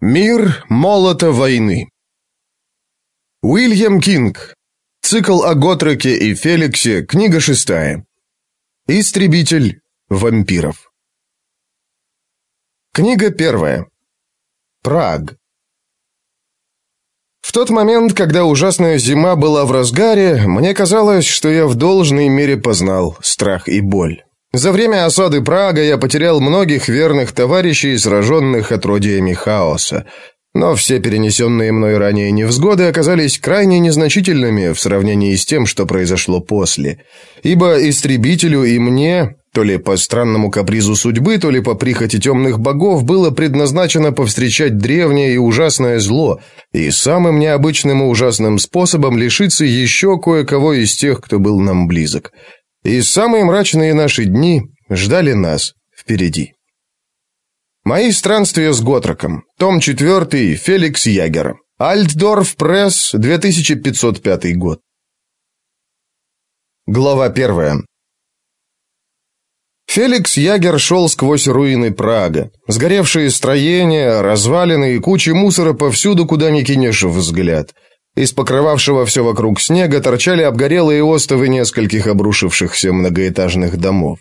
Мир молота войны. Уильям Кинг. Цикл о Готреке и Феликсе, книга шестая. Истребитель вампиров. Книга первая. Праг. В тот момент, когда ужасная зима была в разгаре, мне казалось, что я в должной мере познал страх и боль. За время осады Прага я потерял многих верных товарищей, сраженных отродьями хаоса. Но все перенесенные мной ранее невзгоды оказались крайне незначительными в сравнении с тем, что произошло после. Ибо истребителю и мне, то ли по странному капризу судьбы, то ли по прихоти темных богов, было предназначено повстречать древнее и ужасное зло, и самым необычным и ужасным способом лишиться еще кое-кого из тех, кто был нам близок – и самые мрачные наши дни ждали нас впереди. Мои странствия с Готроком. Том 4. Феликс Ягер. Альтдорф Пресс, 2505 год. Глава 1. Феликс Ягер шел сквозь руины Прага. Сгоревшие строения, развалины и кучи мусора повсюду, куда ни кинешь взгляд – из покрывавшего все вокруг снега торчали обгорелые остовы нескольких обрушившихся многоэтажных домов.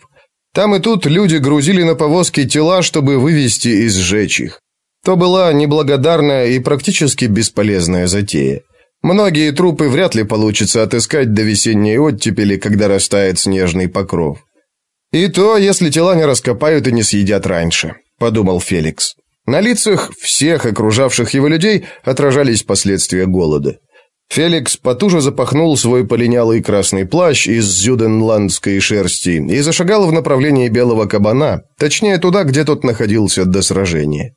Там и тут люди грузили на повозки тела, чтобы вывести и сжечь их. То была неблагодарная и практически бесполезная затея. Многие трупы вряд ли получится отыскать до весенней оттепели, когда растает снежный покров. «И то, если тела не раскопают и не съедят раньше», – подумал Феликс. На лицах всех окружавших его людей отражались последствия голода. Феликс потуже запахнул свой полинялый красный плащ из зюденландской шерсти и зашагал в направлении белого кабана, точнее туда, где тот находился до сражения.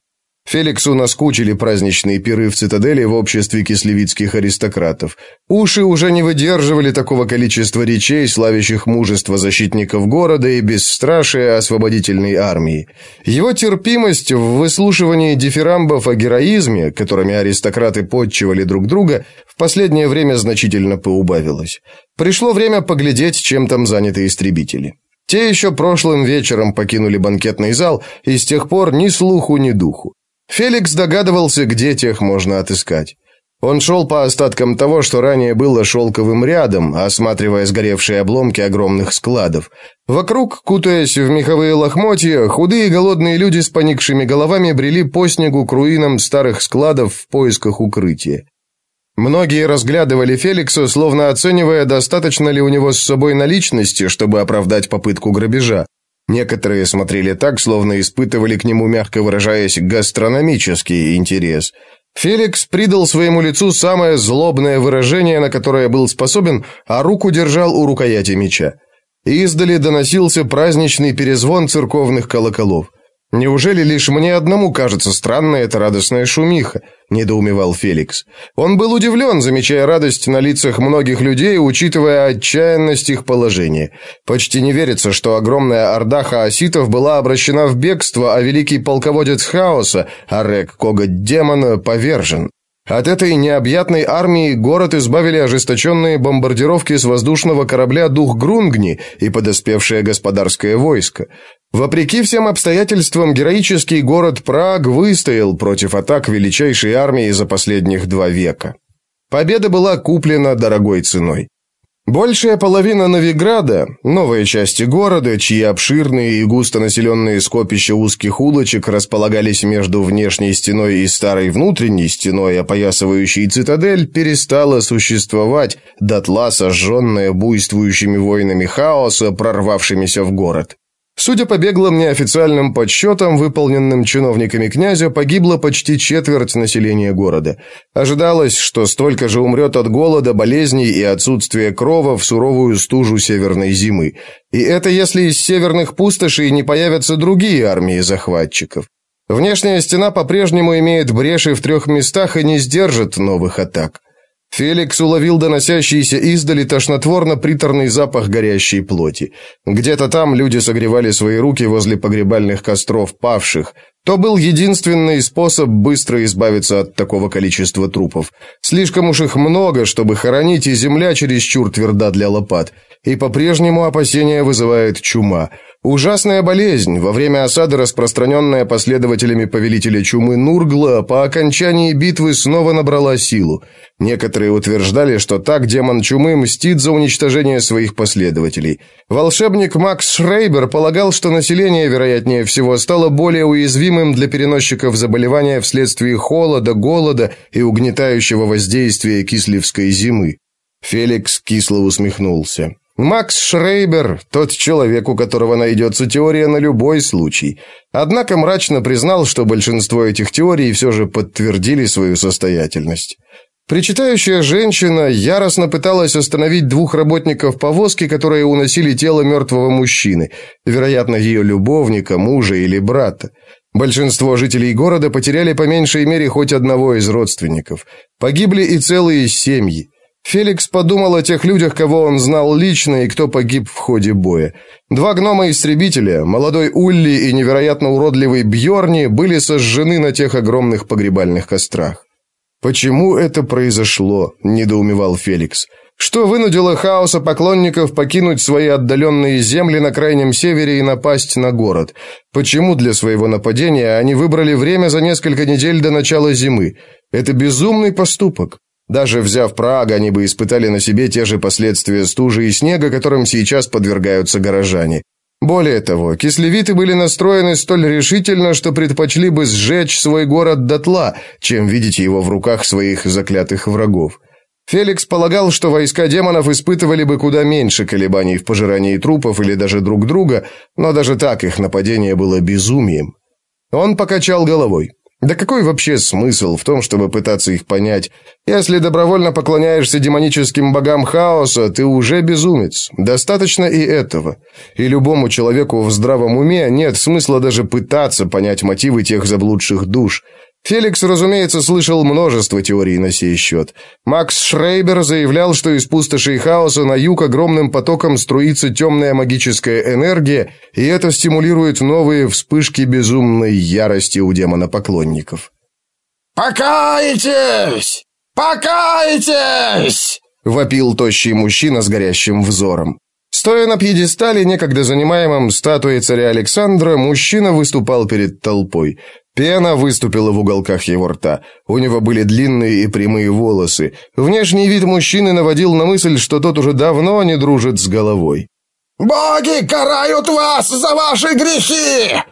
Феликсу наскучили праздничные пиры в цитадели в обществе кислевицких аристократов. Уши уже не выдерживали такого количества речей, славящих мужество защитников города и бесстрашие освободительной армии. Его терпимость в выслушивании дифирамбов о героизме, которыми аристократы подчивали друг друга, в последнее время значительно поубавилась. Пришло время поглядеть, чем там заняты истребители. Те еще прошлым вечером покинули банкетный зал, и с тех пор ни слуху, ни духу. Феликс догадывался, где тех можно отыскать. Он шел по остаткам того, что ранее было шелковым рядом, осматривая сгоревшие обломки огромных складов. Вокруг, кутаясь в меховые лохмотья, худые голодные люди с поникшими головами брели по снегу к руинам старых складов в поисках укрытия. Многие разглядывали Феликса, словно оценивая, достаточно ли у него с собой наличности, чтобы оправдать попытку грабежа. Некоторые смотрели так, словно испытывали к нему, мягко выражаясь, гастрономический интерес. Феликс придал своему лицу самое злобное выражение, на которое был способен, а руку держал у рукояти меча. Издали доносился праздничный перезвон церковных колоколов. «Неужели лишь мне одному кажется странной эта радостная шумиха?» – недоумевал Феликс. Он был удивлен, замечая радость на лицах многих людей, учитывая отчаянность их положения. Почти не верится, что огромная орда хаоситов была обращена в бегство, а великий полководец хаоса, Арек Коготь Демона, повержен. От этой необъятной армии город избавили ожесточенные бомбардировки с воздушного корабля «Дух Грунгни» и подоспевшее господарское войско. Вопреки всем обстоятельствам, героический город Праг выстоял против атак величайшей армии за последних два века. Победа была куплена дорогой ценой. Большая половина Новиграда, новые части города, чьи обширные и густонаселенные скопища узких улочек располагались между внешней стеной и старой внутренней стеной, опоясывающей цитадель, перестала существовать, дотла сожженная буйствующими войнами хаоса, прорвавшимися в город. Судя по беглым неофициальным подсчетам, выполненным чиновниками князя, погибло почти четверть населения города. Ожидалось, что столько же умрет от голода, болезней и отсутствия крова в суровую стужу северной зимы. И это если из северных пустошей не появятся другие армии захватчиков. Внешняя стена по-прежнему имеет бреши в трех местах и не сдержит новых атак. Феликс уловил доносящийся издали тошнотворно-приторный запах горящей плоти. Где-то там люди согревали свои руки возле погребальных костров павших. То был единственный способ быстро избавиться от такого количества трупов. Слишком уж их много, чтобы хоронить, и земля чересчур тверда для лопат. И по-прежнему опасения вызывает чума. Ужасная болезнь, во время осады распространенная последователями повелителя чумы Нургла, по окончании битвы снова набрала силу. Некоторые утверждали, что так демон чумы мстит за уничтожение своих последователей. Волшебник Макс Шрейбер полагал, что население, вероятнее всего, стало более уязвимым для переносчиков заболевания вследствие холода, голода и угнетающего воздействия кисливской зимы. Феликс кисло усмехнулся. Макс Шрейбер – тот человек, у которого найдется теория на любой случай. Однако мрачно признал, что большинство этих теорий все же подтвердили свою состоятельность. Причитающая женщина яростно пыталась остановить двух работников повозки, которые уносили тело мертвого мужчины, вероятно, ее любовника, мужа или брата. Большинство жителей города потеряли по меньшей мере хоть одного из родственников. Погибли и целые семьи. Феликс подумал о тех людях, кого он знал лично и кто погиб в ходе боя. Два гнома-истребителя, молодой Улли и невероятно уродливый Бьорни, были сожжены на тех огромных погребальных кострах. «Почему это произошло?» – недоумевал Феликс. «Что вынудило хаоса поклонников покинуть свои отдаленные земли на крайнем севере и напасть на город? Почему для своего нападения они выбрали время за несколько недель до начала зимы? Это безумный поступок. Даже взяв Праг, они бы испытали на себе те же последствия стужи и снега, которым сейчас подвергаются горожане. Более того, кислевиты были настроены столь решительно, что предпочли бы сжечь свой город дотла, чем видеть его в руках своих заклятых врагов. Феликс полагал, что войска демонов испытывали бы куда меньше колебаний в пожирании трупов или даже друг друга, но даже так их нападение было безумием. Он покачал головой. Да какой вообще смысл в том, чтобы пытаться их понять? Если добровольно поклоняешься демоническим богам хаоса, ты уже безумец. Достаточно и этого. И любому человеку в здравом уме нет смысла даже пытаться понять мотивы тех заблудших душ – Феликс, разумеется, слышал множество теорий на сей счет. Макс Шрейбер заявлял, что из пустоши и хаоса на юг огромным потоком струится темная магическая энергия, и это стимулирует новые вспышки безумной ярости у демона-поклонников. «Покайтесь! Покайтесь!» — вопил тощий мужчина с горящим взором. Стоя на пьедестале, некогда занимаемом статуей царя Александра, мужчина выступал перед толпой. Пена выступила в уголках его рта. У него были длинные и прямые волосы. Внешний вид мужчины наводил на мысль, что тот уже давно не дружит с головой. «Боги карают вас за ваши грехи!»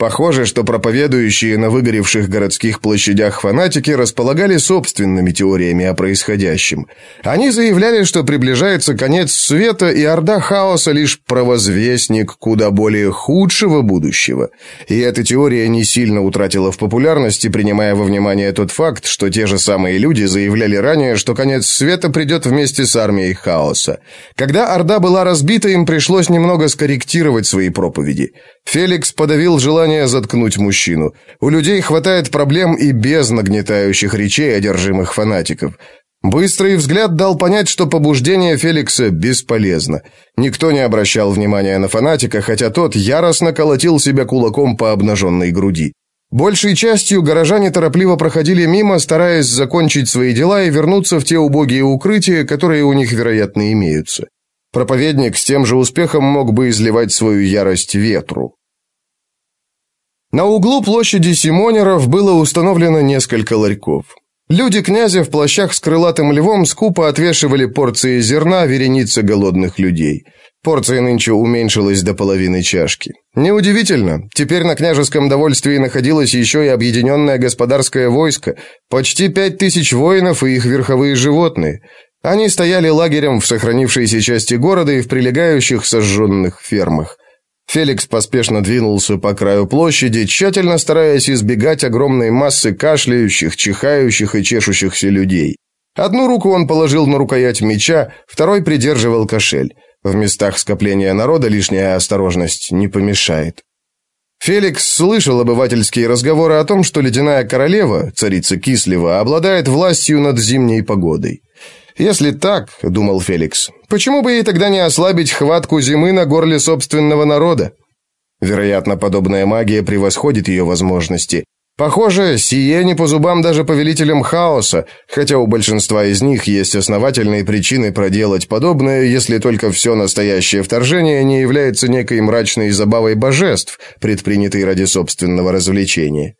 Похоже, что проповедующие на выгоревших городских площадях фанатики располагали собственными теориями о происходящем. Они заявляли, что приближается конец света, и Орда Хаоса лишь провозвестник куда более худшего будущего. И эта теория не сильно утратила в популярности, принимая во внимание тот факт, что те же самые люди заявляли ранее, что конец света придет вместе с армией Хаоса. Когда Орда была разбита, им пришлось немного скорректировать свои проповеди. Феликс подавил желание заткнуть мужчину. У людей хватает проблем и без нагнетающих речей одержимых фанатиков. Быстрый взгляд дал понять, что побуждение Феликса бесполезно. Никто не обращал внимания на фанатика, хотя тот яростно колотил себя кулаком по обнаженной груди. Большей частью горожане торопливо проходили мимо, стараясь закончить свои дела и вернуться в те убогие укрытия, которые у них, вероятно, имеются. Проповедник с тем же успехом мог бы изливать свою ярость ветру. На углу площади Симонеров было установлено несколько ларьков. Люди князя в плащах с крылатым львом скупо отвешивали порции зерна веренице голодных людей. Порция нынче уменьшилась до половины чашки. Неудивительно, теперь на княжеском довольствии находилось еще и объединенное господарское войско, почти пять тысяч воинов и их верховые животные. Они стояли лагерем в сохранившейся части города и в прилегающих сожженных фермах. Феликс поспешно двинулся по краю площади, тщательно стараясь избегать огромной массы кашляющих, чихающих и чешущихся людей. Одну руку он положил на рукоять меча, второй придерживал кошель. В местах скопления народа лишняя осторожность не помешает. Феликс слышал обывательские разговоры о том, что ледяная королева, царица Кислева, обладает властью над зимней погодой. Если так, думал Феликс, почему бы ей тогда не ослабить хватку зимы на горле собственного народа? Вероятно, подобная магия превосходит ее возможности. Похоже, сие не по зубам даже повелителям хаоса, хотя у большинства из них есть основательные причины проделать подобное, если только все настоящее вторжение не является некой мрачной забавой божеств, предпринятой ради собственного развлечения.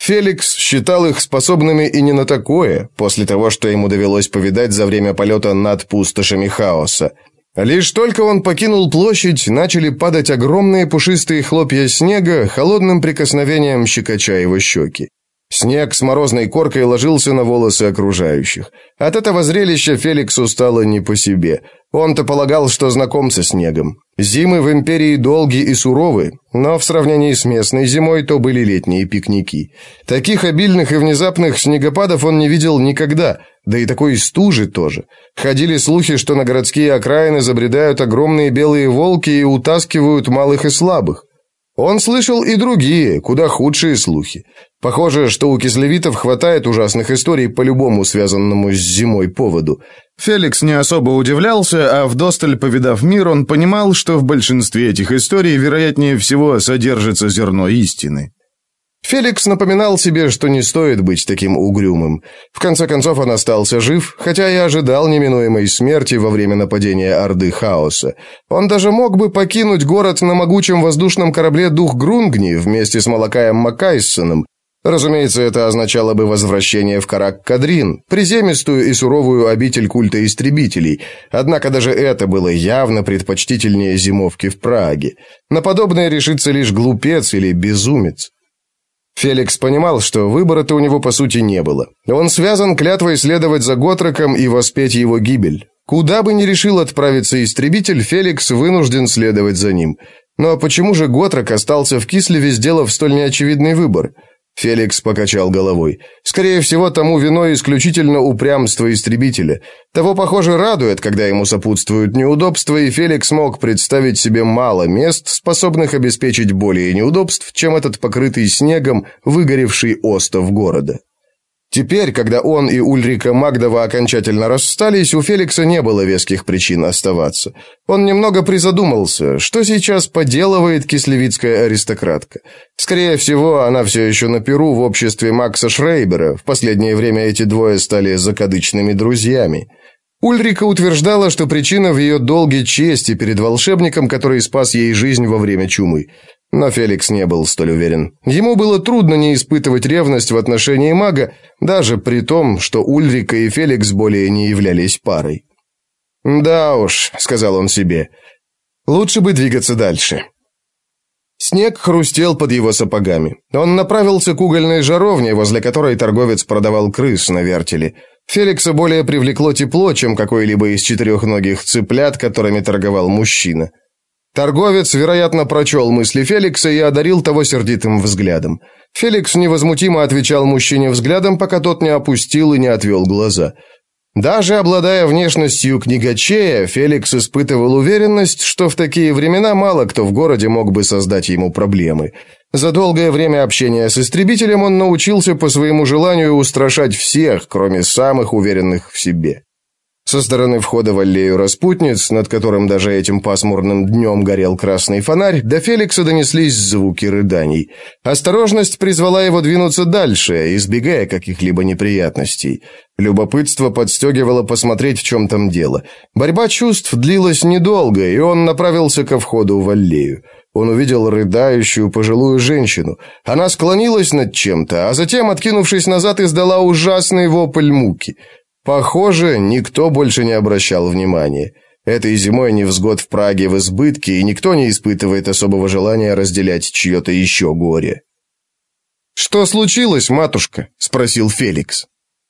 Феликс считал их способными и не на такое, после того, что ему довелось повидать за время полета над пустошами хаоса. Лишь только он покинул площадь, начали падать огромные пушистые хлопья снега, холодным прикосновением щекоча его щеки. Снег с морозной коркой ложился на волосы окружающих. От этого зрелища Феликсу стало не по себе. Он-то полагал, что знаком со снегом. Зимы в империи долгие и суровы, но в сравнении с местной зимой то были летние пикники. Таких обильных и внезапных снегопадов он не видел никогда, да и такой стужи тоже. Ходили слухи, что на городские окраины забредают огромные белые волки и утаскивают малых и слабых. Он слышал и другие, куда худшие слухи. Похоже, что у кислевитов хватает ужасных историй по любому связанному с зимой поводу. Феликс не особо удивлялся, а вдосталь повидав мир, он понимал, что в большинстве этих историй, вероятнее всего, содержится зерно истины. Феликс напоминал себе, что не стоит быть таким угрюмым. В конце концов, он остался жив, хотя и ожидал неминуемой смерти во время нападения Орды Хаоса. Он даже мог бы покинуть город на могучем воздушном корабле Дух Грунгни вместе с Малакаем Макайсоном. Разумеется, это означало бы возвращение в Карак-Кадрин, приземистую и суровую обитель культа истребителей, однако даже это было явно предпочтительнее зимовки в Праге. На подобное решится лишь глупец или безумец. Феликс понимал, что выбора-то у него по сути не было. Он связан клятвой следовать за Готроком и воспеть его гибель. Куда бы ни решил отправиться истребитель, Феликс вынужден следовать за ним. Но почему же Готрок остался в Кислеве, сделав столь неочевидный выбор – Феликс покачал головой. Скорее всего, тому виной исключительно упрямство истребителя. Того, похоже, радует, когда ему сопутствуют неудобства, и Феликс мог представить себе мало мест, способных обеспечить более неудобств, чем этот покрытый снегом выгоревший остов города. Теперь, когда он и Ульрика Магдова окончательно расстались, у Феликса не было веских причин оставаться. Он немного призадумался, что сейчас поделывает кислевицкая аристократка. Скорее всего, она все еще на Перу в обществе Макса Шрейбера. В последнее время эти двое стали закадычными друзьями. Ульрика утверждала, что причина в ее долге чести перед волшебником, который спас ей жизнь во время чумы. Но Феликс не был столь уверен. Ему было трудно не испытывать ревность в отношении мага, даже при том, что Ульрика и Феликс более не являлись парой. «Да уж», — сказал он себе, — «лучше бы двигаться дальше». Снег хрустел под его сапогами. Он направился к угольной жаровне, возле которой торговец продавал крыс на вертеле. Феликса более привлекло тепло, чем какой-либо из четырехногих цыплят, которыми торговал мужчина. Торговец, вероятно, прочел мысли Феликса и одарил того сердитым взглядом. Феликс невозмутимо отвечал мужчине взглядом, пока тот не опустил и не отвел глаза. Даже обладая внешностью книгачея, Феликс испытывал уверенность, что в такие времена мало кто в городе мог бы создать ему проблемы. За долгое время общения с истребителем он научился по своему желанию устрашать всех, кроме самых уверенных в себе. Со стороны входа в аллею распутниц, над которым даже этим пасмурным днем горел красный фонарь, до Феликса донеслись звуки рыданий. Осторожность призвала его двинуться дальше, избегая каких-либо неприятностей. Любопытство подстегивало посмотреть, в чем там дело. Борьба чувств длилась недолго, и он направился ко входу в аллею. Он увидел рыдающую пожилую женщину. Она склонилась над чем-то, а затем, откинувшись назад, издала ужасный вопль муки – Похоже, никто больше не обращал внимания. Этой зимой невзгод в Праге в избытке, и никто не испытывает особого желания разделять чье-то еще горе. «Что случилось, матушка?» – спросил Феликс.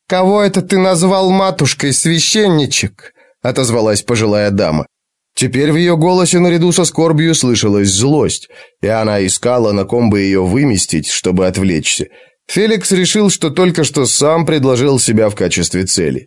«Кого это ты назвал матушкой, священничек?» – отозвалась пожилая дама. Теперь в ее голосе наряду со скорбью слышалась злость, и она искала, на ком бы ее выместить, чтобы отвлечься – Феликс решил, что только что сам предложил себя в качестве цели.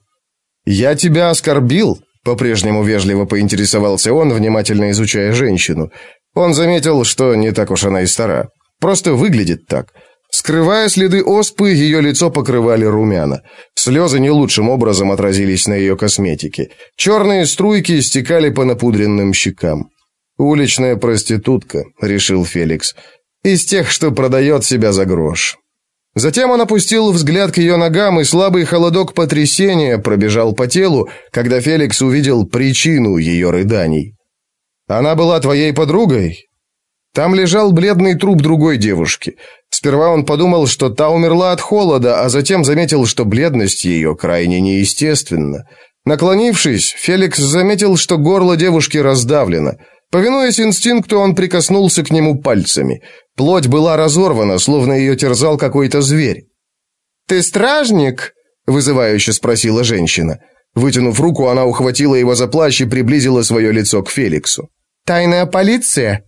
«Я тебя оскорбил?» – по-прежнему вежливо поинтересовался он, внимательно изучая женщину. Он заметил, что не так уж она и стара. Просто выглядит так. Скрывая следы оспы, ее лицо покрывали румяна. Слезы не лучшим образом отразились на ее косметике. Черные струйки стекали по напудренным щекам. «Уличная проститутка», — решил Феликс. «Из тех, что продает себя за грош». Затем он опустил взгляд к ее ногам, и слабый холодок потрясения пробежал по телу, когда Феликс увидел причину ее рыданий. «Она была твоей подругой?» Там лежал бледный труп другой девушки. Сперва он подумал, что та умерла от холода, а затем заметил, что бледность ее крайне неестественна. Наклонившись, Феликс заметил, что горло девушки раздавлено. Повинуясь инстинкту, он прикоснулся к нему пальцами. Плоть была разорвана, словно ее терзал какой-то зверь. «Ты стражник?» – вызывающе спросила женщина. Вытянув руку, она ухватила его за плащ и приблизила свое лицо к Феликсу. «Тайная полиция?»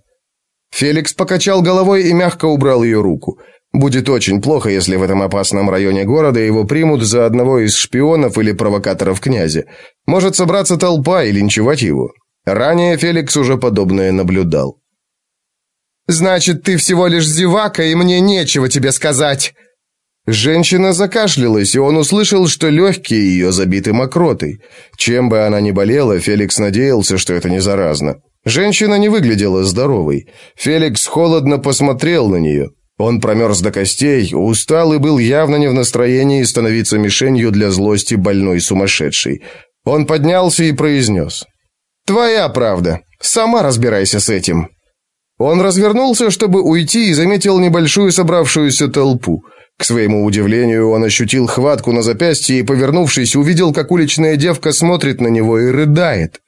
Феликс покачал головой и мягко убрал ее руку. Будет очень плохо, если в этом опасном районе города его примут за одного из шпионов или провокаторов князя. Может собраться толпа и линчевать его. Ранее Феликс уже подобное наблюдал. «Значит, ты всего лишь зевака, и мне нечего тебе сказать!» Женщина закашлялась, и он услышал, что легкие ее забиты мокротой. Чем бы она ни болела, Феликс надеялся, что это не заразно. Женщина не выглядела здоровой. Феликс холодно посмотрел на нее. Он промерз до костей, устал и был явно не в настроении становиться мишенью для злости больной сумасшедшей. Он поднялся и произнес. «Твоя правда. Сама разбирайся с этим». Он развернулся, чтобы уйти, и заметил небольшую собравшуюся толпу. К своему удивлению, он ощутил хватку на запястье и, повернувшись, увидел, как уличная девка смотрит на него и рыдает.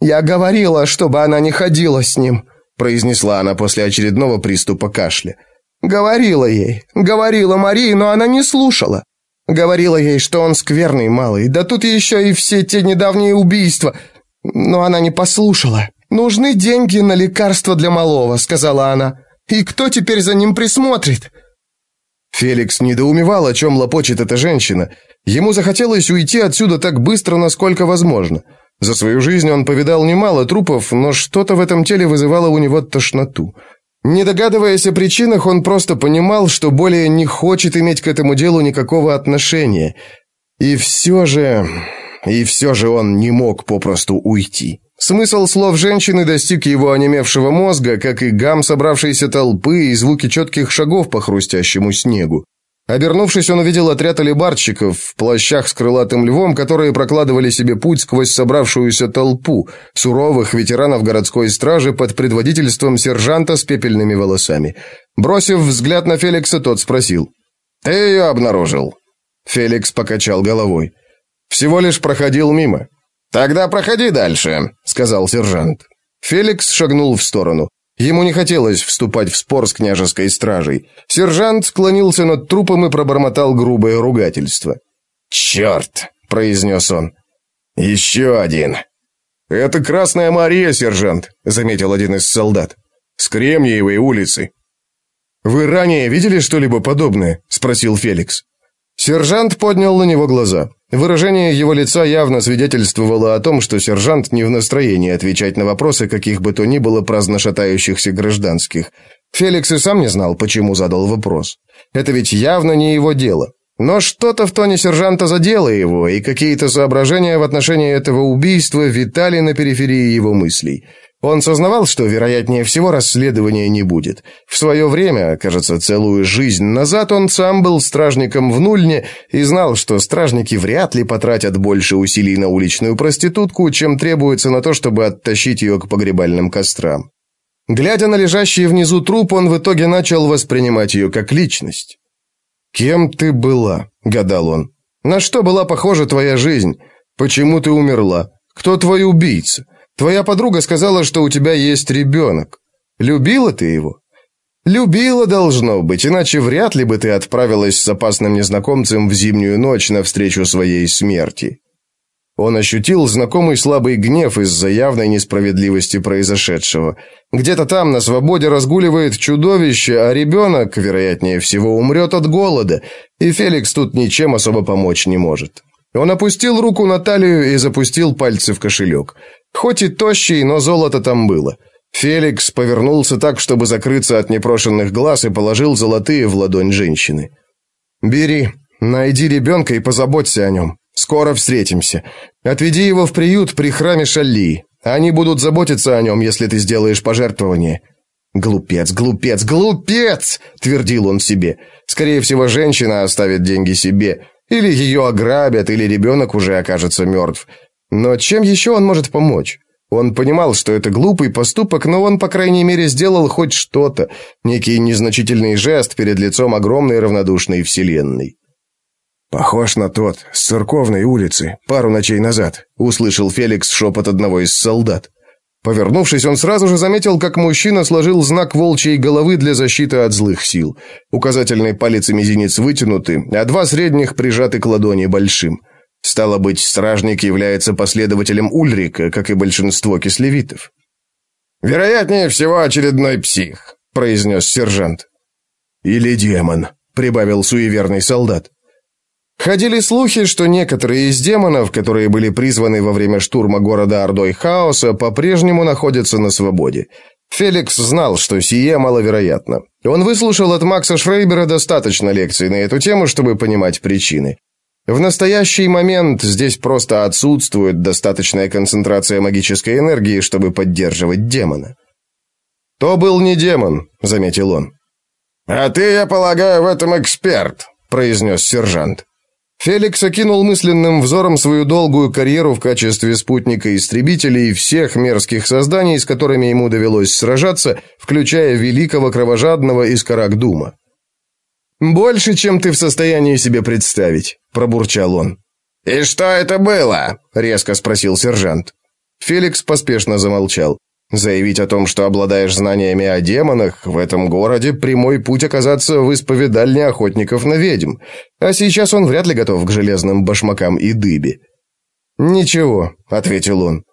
«Я говорила, чтобы она не ходила с ним», — произнесла она после очередного приступа кашля. «Говорила ей, говорила Марии, но она не слушала. Говорила ей, что он скверный малый, да тут еще и все те недавние убийства, но она не послушала. «Нужны деньги на лекарства для малого», — сказала она. «И кто теперь за ним присмотрит?» Феликс недоумевал, о чем лопочет эта женщина. Ему захотелось уйти отсюда так быстро, насколько возможно. За свою жизнь он повидал немало трупов, но что-то в этом теле вызывало у него тошноту. Не догадываясь о причинах, он просто понимал, что более не хочет иметь к этому делу никакого отношения. И все же... И все же он не мог попросту уйти. Смысл слов женщины достиг его онемевшего мозга, как и гам собравшейся толпы и звуки четких шагов по хрустящему снегу. Обернувшись, он увидел отряд алибарщиков в плащах с крылатым львом, которые прокладывали себе путь сквозь собравшуюся толпу, суровых ветеранов городской стражи под предводительством сержанта с пепельными волосами. Бросив взгляд на Феликса, тот спросил. «Ты ее обнаружил?» Феликс покачал головой. «Всего лишь проходил мимо». «Тогда проходи дальше», — сказал сержант. Феликс шагнул в сторону. Ему не хотелось вступать в спор с княжеской стражей. Сержант склонился над трупом и пробормотал грубое ругательство. «Черт!» — произнес он. «Еще один!» «Это Красная Мария, сержант», — заметил один из солдат. «С Кремниевой улицы». «Вы ранее видели что-либо подобное?» — спросил Феликс. Сержант поднял на него глаза. Выражение его лица явно свидетельствовало о том, что сержант не в настроении отвечать на вопросы каких бы то ни было праздно шатающихся гражданских. Феликс и сам не знал, почему задал вопрос. Это ведь явно не его дело. Но что-то в тоне сержанта задело его, и какие-то соображения в отношении этого убийства витали на периферии его мыслей – он сознавал, что, вероятнее всего, расследования не будет. В свое время, кажется, целую жизнь назад, он сам был стражником в Нульне и знал, что стражники вряд ли потратят больше усилий на уличную проститутку, чем требуется на то, чтобы оттащить ее к погребальным кострам. Глядя на лежащий внизу труп, он в итоге начал воспринимать ее как личность. «Кем ты была?» – гадал он. «На что была похожа твоя жизнь? Почему ты умерла? Кто твой убийца?» Твоя подруга сказала, что у тебя есть ребенок. Любила ты его? Любила, должно быть, иначе вряд ли бы ты отправилась с опасным незнакомцем в зимнюю ночь навстречу своей смерти. Он ощутил знакомый слабый гнев из-за явной несправедливости произошедшего. Где-то там на свободе разгуливает чудовище, а ребенок, вероятнее всего, умрет от голода, и Феликс тут ничем особо помочь не может. Он опустил руку на талию и запустил пальцы в кошелек. Хоть и тощий, но золото там было. Феликс повернулся так, чтобы закрыться от непрошенных глаз, и положил золотые в ладонь женщины. «Бери, найди ребенка и позаботься о нем. Скоро встретимся. Отведи его в приют при храме Шалли. Они будут заботиться о нем, если ты сделаешь пожертвование». «Глупец, глупец, глупец!» – твердил он себе. «Скорее всего, женщина оставит деньги себе. Или ее ограбят, или ребенок уже окажется мертв. Но чем еще он может помочь?» Он понимал, что это глупый поступок, но он, по крайней мере, сделал хоть что-то, некий незначительный жест перед лицом огромной равнодушной вселенной. «Похож на тот, с церковной улицы, пару ночей назад», — услышал Феликс шепот одного из солдат. Повернувшись, он сразу же заметил, как мужчина сложил знак волчьей головы для защиты от злых сил. Указательный палец и мизинец вытянуты, а два средних прижаты к ладони большим. Стало быть, стражник является последователем Ульрика, как и большинство кислевитов. «Вероятнее всего, очередной псих», — произнес сержант. «Или демон», — прибавил суеверный солдат. Ходили слухи, что некоторые из демонов, которые были призваны во время штурма города Ордой Хаоса, по-прежнему находятся на свободе. Феликс знал, что сие маловероятно. Он выслушал от Макса Шрейбера достаточно лекций на эту тему, чтобы понимать причины. В настоящий момент здесь просто отсутствует достаточная концентрация магической энергии, чтобы поддерживать демона. «То был не демон», — заметил он. «А ты, я полагаю, в этом эксперт», — произнес сержант. Феликс окинул мысленным взором свою долгую карьеру в качестве спутника истребителей всех мерзких созданий, с которыми ему довелось сражаться, включая великого кровожадного из Каракдума. «Больше, чем ты в состоянии себе представить», – пробурчал он. «И что это было?» – резко спросил сержант. Феликс поспешно замолчал. Заявить о том, что обладаешь знаниями о демонах, в этом городе прямой путь оказаться в исповедальне охотников на ведьм. А сейчас он вряд ли готов к железным башмакам и дыбе. «Ничего», — ответил он.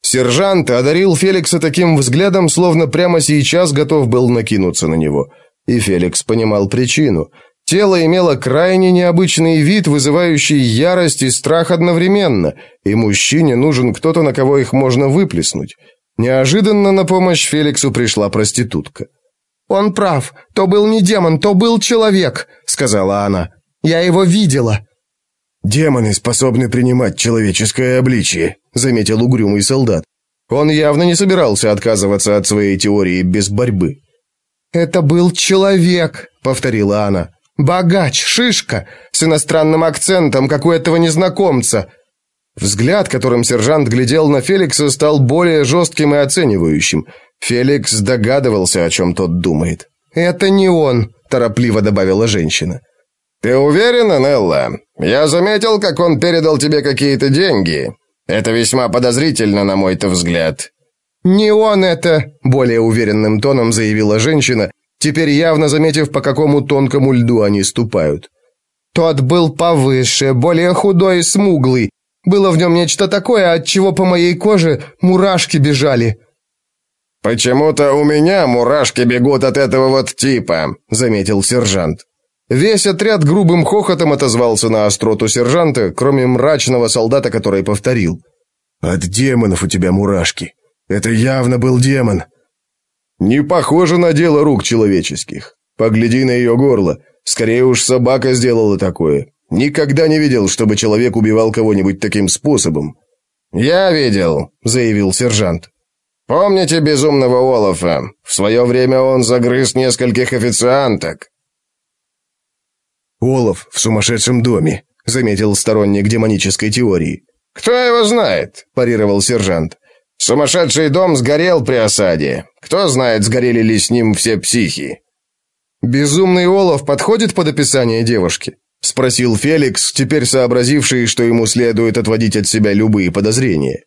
Сержант одарил Феликса таким взглядом, словно прямо сейчас готов был накинуться на него. И Феликс понимал причину. Тело имело крайне необычный вид, вызывающий ярость и страх одновременно, и мужчине нужен кто-то, на кого их можно выплеснуть. Неожиданно на помощь Феликсу пришла проститутка. «Он прав. То был не демон, то был человек», — сказала она. «Я его видела». «Демоны способны принимать человеческое обличие», — заметил угрюмый солдат. Он явно не собирался отказываться от своей теории без борьбы. «Это был человек», — повторила она. «Богач, шишка, с иностранным акцентом, как у этого незнакомца. Взгляд, которым сержант глядел на Феликса, стал более жестким и оценивающим. Феликс догадывался, о чем тот думает. «Это не он», – торопливо добавила женщина. «Ты уверена, Нелла? Я заметил, как он передал тебе какие-то деньги. Это весьма подозрительно, на мой-то взгляд». «Не он это», – более уверенным тоном заявила женщина, теперь явно заметив, по какому тонкому льду они ступают. «Тот был повыше, более худой и смуглый, было в нем нечто такое, от чего по моей коже мурашки бежали. «Почему-то у меня мурашки бегут от этого вот типа», — заметил сержант. Весь отряд грубым хохотом отозвался на остроту сержанта, кроме мрачного солдата, который повторил. «От демонов у тебя мурашки. Это явно был демон». «Не похоже на дело рук человеческих. Погляди на ее горло. Скорее уж собака сделала такое. Никогда не видел, чтобы человек убивал кого-нибудь таким способом. Я видел, заявил сержант. Помните безумного Олафа? В свое время он загрыз нескольких официанток. Олаф в сумасшедшем доме, заметил сторонник демонической теории. Кто его знает, парировал сержант. Сумасшедший дом сгорел при осаде. Кто знает, сгорели ли с ним все психи. Безумный Олаф подходит под описание девушки. — спросил Феликс, теперь сообразивший, что ему следует отводить от себя любые подозрения.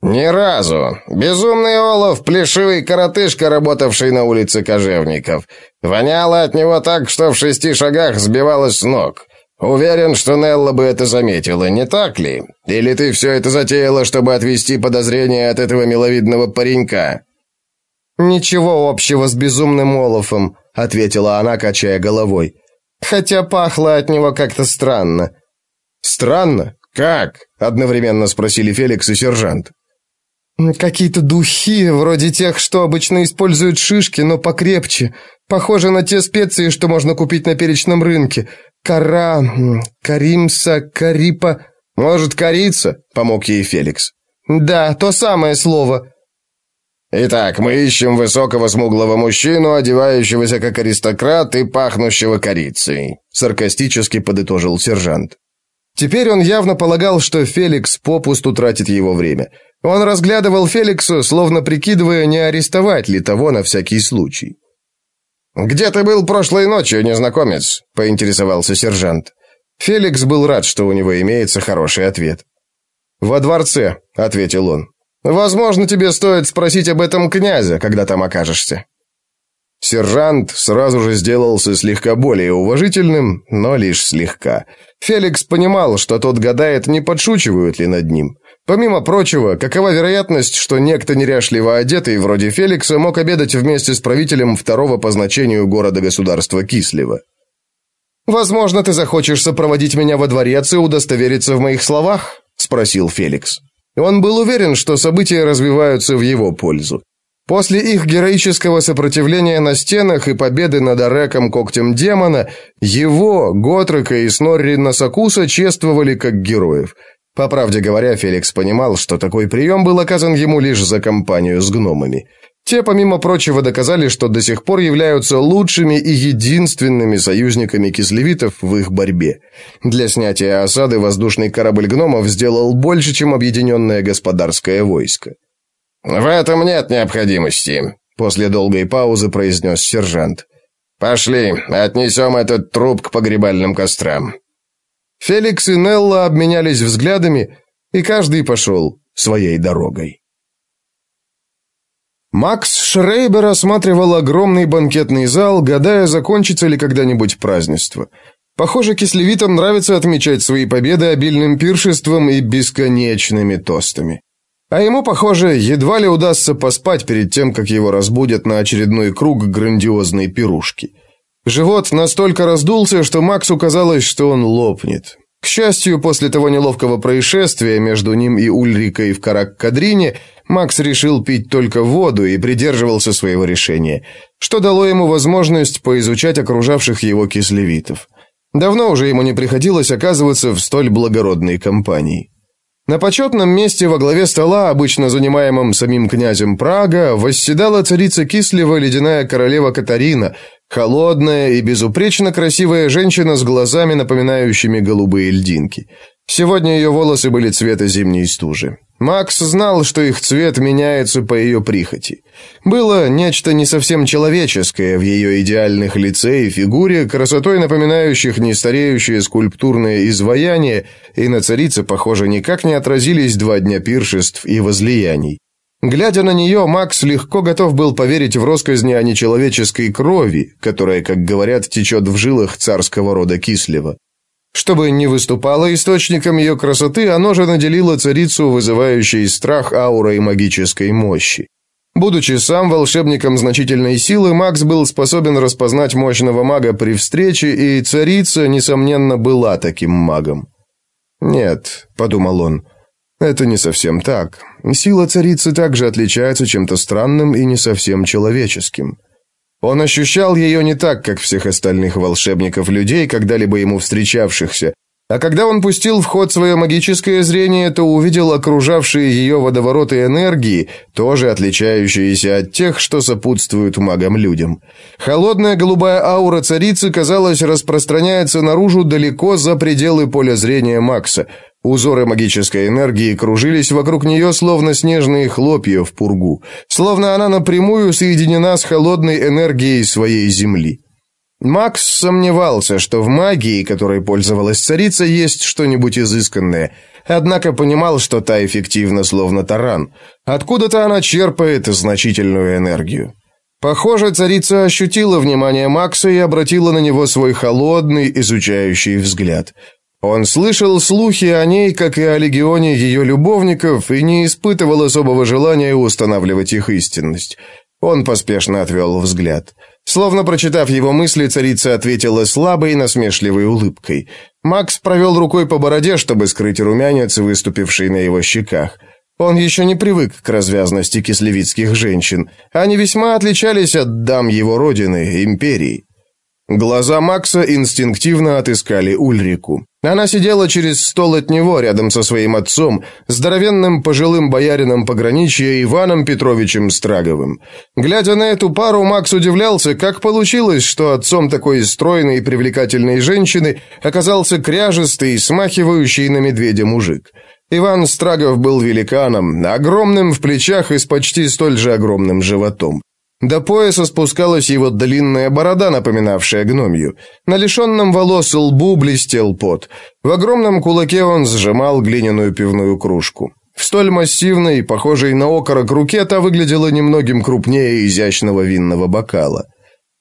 «Ни разу. Безумный Олаф, плешивый коротышка, работавший на улице Кожевников. Воняло от него так, что в шести шагах сбивалось с ног. Уверен, что Нелла бы это заметила, не так ли? Или ты все это затеяла, чтобы отвести подозрения от этого миловидного паренька?» «Ничего общего с безумным Олафом», — ответила она, качая головой. Хотя пахло от него как-то странно. «Странно? Как?» — одновременно спросили Феликс и сержант. «Какие-то духи, вроде тех, что обычно используют шишки, но покрепче. Похоже на те специи, что можно купить на перечном рынке. Кора... Каримса... Карипа...» «Может, корица?» — помог ей Феликс. «Да, то самое слово». Итак, мы ищем высокого смуглого мужчину, одевающегося как аристократ и пахнущего корицей», саркастически подытожил сержант. Теперь он явно полагал, что Феликс попусту тратит его время. Он разглядывал Феликса, словно прикидывая, не арестовать ли того на всякий случай. «Где ты был прошлой ночью, незнакомец?» – поинтересовался сержант. Феликс был рад, что у него имеется хороший ответ. «Во дворце», — ответил он. «Возможно, тебе стоит спросить об этом князя, когда там окажешься». Сержант сразу же сделался слегка более уважительным, но лишь слегка. Феликс понимал, что тот гадает, не подшучивают ли над ним. Помимо прочего, какова вероятность, что некто неряшливо одетый, вроде Феликса, мог обедать вместе с правителем второго по значению города-государства Кислева? «Возможно, ты захочешь сопроводить меня во дворец и удостовериться в моих словах?» – спросил Феликс. Он был уверен, что события развиваются в его пользу. После их героического сопротивления на стенах и победы над Ареком когтем демона, его, Готрека и Снорри Носокуса чествовали как героев. По правде говоря, Феликс понимал, что такой прием был оказан ему лишь за компанию с гномами. Те, помимо прочего, доказали, что до сих пор являются лучшими и единственными союзниками кислевитов в их борьбе. Для снятия осады воздушный корабль гномов сделал больше, чем объединенное господарское войско. «В этом нет необходимости», — после долгой паузы произнес сержант. «Пошли, отнесем этот труп к погребальным кострам». Феликс и Нелла обменялись взглядами, и каждый пошел своей дорогой. Макс Шрейбер осматривал огромный банкетный зал, гадая, закончится ли когда-нибудь празднество. Похоже, кислевитам нравится отмечать свои победы обильным пиршеством и бесконечными тостами. А ему, похоже, едва ли удастся поспать перед тем, как его разбудят на очередной круг грандиозной пирушки. Живот настолько раздулся, что Максу казалось, что он лопнет. К счастью, после того неловкого происшествия между ним и Ульрикой в Карак-Кадрине, Макс решил пить только воду и придерживался своего решения, что дало ему возможность поизучать окружавших его кислевитов. Давно уже ему не приходилось оказываться в столь благородной компании. На почетном месте во главе стола, обычно занимаемом самим князем Прага, восседала царица Кислева ледяная королева Катарина, холодная и безупречно красивая женщина с глазами, напоминающими голубые льдинки. Сегодня ее волосы были цвета зимней стужи. Макс знал, что их цвет меняется по ее прихоти. Было нечто не совсем человеческое в ее идеальных лице и фигуре, красотой напоминающих нестареющее скульптурное изваяние, и на царице, похоже, никак не отразились два дня пиршеств и возлияний. Глядя на нее, Макс легко готов был поверить в росказни о нечеловеческой крови, которая, как говорят, течет в жилах царского рода Кислева. Чтобы не выступало источником ее красоты, оно же наделило царицу, вызывающей страх аурой магической мощи. Будучи сам волшебником значительной силы, Макс был способен распознать мощного мага при встрече, и царица, несомненно, была таким магом. «Нет», — подумал он, — «это не совсем так. Сила царицы также отличается чем-то странным и не совсем человеческим». Он ощущал ее не так, как всех остальных волшебников-людей, когда-либо ему встречавшихся. А когда он пустил в ход свое магическое зрение, то увидел окружавшие ее водовороты энергии, тоже отличающиеся от тех, что сопутствуют магам-людям. Холодная голубая аура царицы, казалось, распространяется наружу далеко за пределы поля зрения Макса – Узоры магической энергии кружились вокруг нее, словно снежные хлопья в пургу, словно она напрямую соединена с холодной энергией своей земли. Макс сомневался, что в магии, которой пользовалась царица, есть что-нибудь изысканное, однако понимал, что та эффективна, словно таран. Откуда-то она черпает значительную энергию. Похоже, царица ощутила внимание Макса и обратила на него свой холодный, изучающий взгляд – он слышал слухи о ней, как и о легионе ее любовников, и не испытывал особого желания устанавливать их истинность. Он поспешно отвел взгляд. Словно прочитав его мысли, царица ответила слабой насмешливой улыбкой. Макс провел рукой по бороде, чтобы скрыть румянец, выступивший на его щеках. Он еще не привык к развязности кислевицких женщин. Они весьма отличались от дам его родины, империи. Глаза Макса инстинктивно отыскали Ульрику. Она сидела через стол от него, рядом со своим отцом, здоровенным пожилым боярином пограничья Иваном Петровичем Страговым. Глядя на эту пару, Макс удивлялся, как получилось, что отцом такой стройной и привлекательной женщины оказался кряжестый, смахивающий на медведя мужик. Иван Страгов был великаном, огромным в плечах и с почти столь же огромным животом. До пояса спускалась его длинная борода, напоминавшая гномью. На лишенном волос лбу блестел пот. В огромном кулаке он сжимал глиняную пивную кружку. В столь массивной, похожей на окорок руке, та выглядела немногим крупнее изящного винного бокала.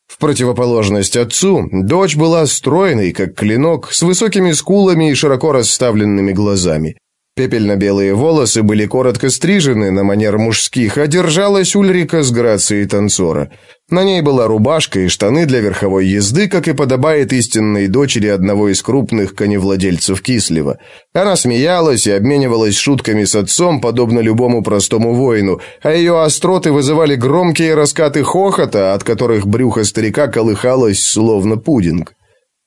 В противоположность отцу, дочь была стройной, как клинок, с высокими скулами и широко расставленными глазами. Пепельно-белые волосы были коротко стрижены на манер мужских, а держалась Ульрика с грацией танцора. На ней была рубашка и штаны для верховой езды, как и подобает истинной дочери одного из крупных коневладельцев Кислева. Она смеялась и обменивалась шутками с отцом, подобно любому простому воину, а ее остроты вызывали громкие раскаты хохота, от которых брюхо старика колыхалось, словно пудинг.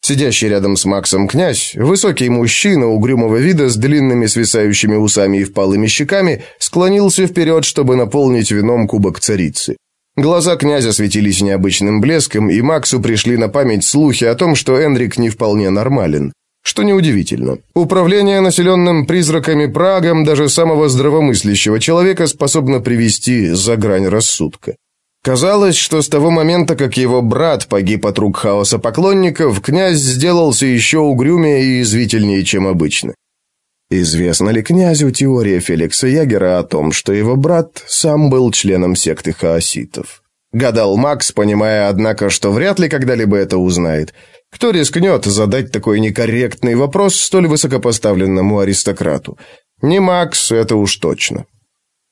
Сидящий рядом с Максом князь, высокий мужчина угрюмого вида с длинными свисающими усами и впалыми щеками, склонился вперед, чтобы наполнить вином кубок царицы. Глаза князя светились необычным блеском, и Максу пришли на память слухи о том, что Энрик не вполне нормален. Что неудивительно. Управление населенным призраками Прагом даже самого здравомыслящего человека способно привести за грань рассудка. Казалось, что с того момента, как его брат погиб от рук хаоса поклонников, князь сделался еще угрюмее и извительнее, чем обычно. Известна ли князю теория Феликса Ягера о том, что его брат сам был членом секты хаоситов? Гадал Макс, понимая, однако, что вряд ли когда-либо это узнает. Кто рискнет задать такой некорректный вопрос столь высокопоставленному аристократу? Не Макс, это уж точно.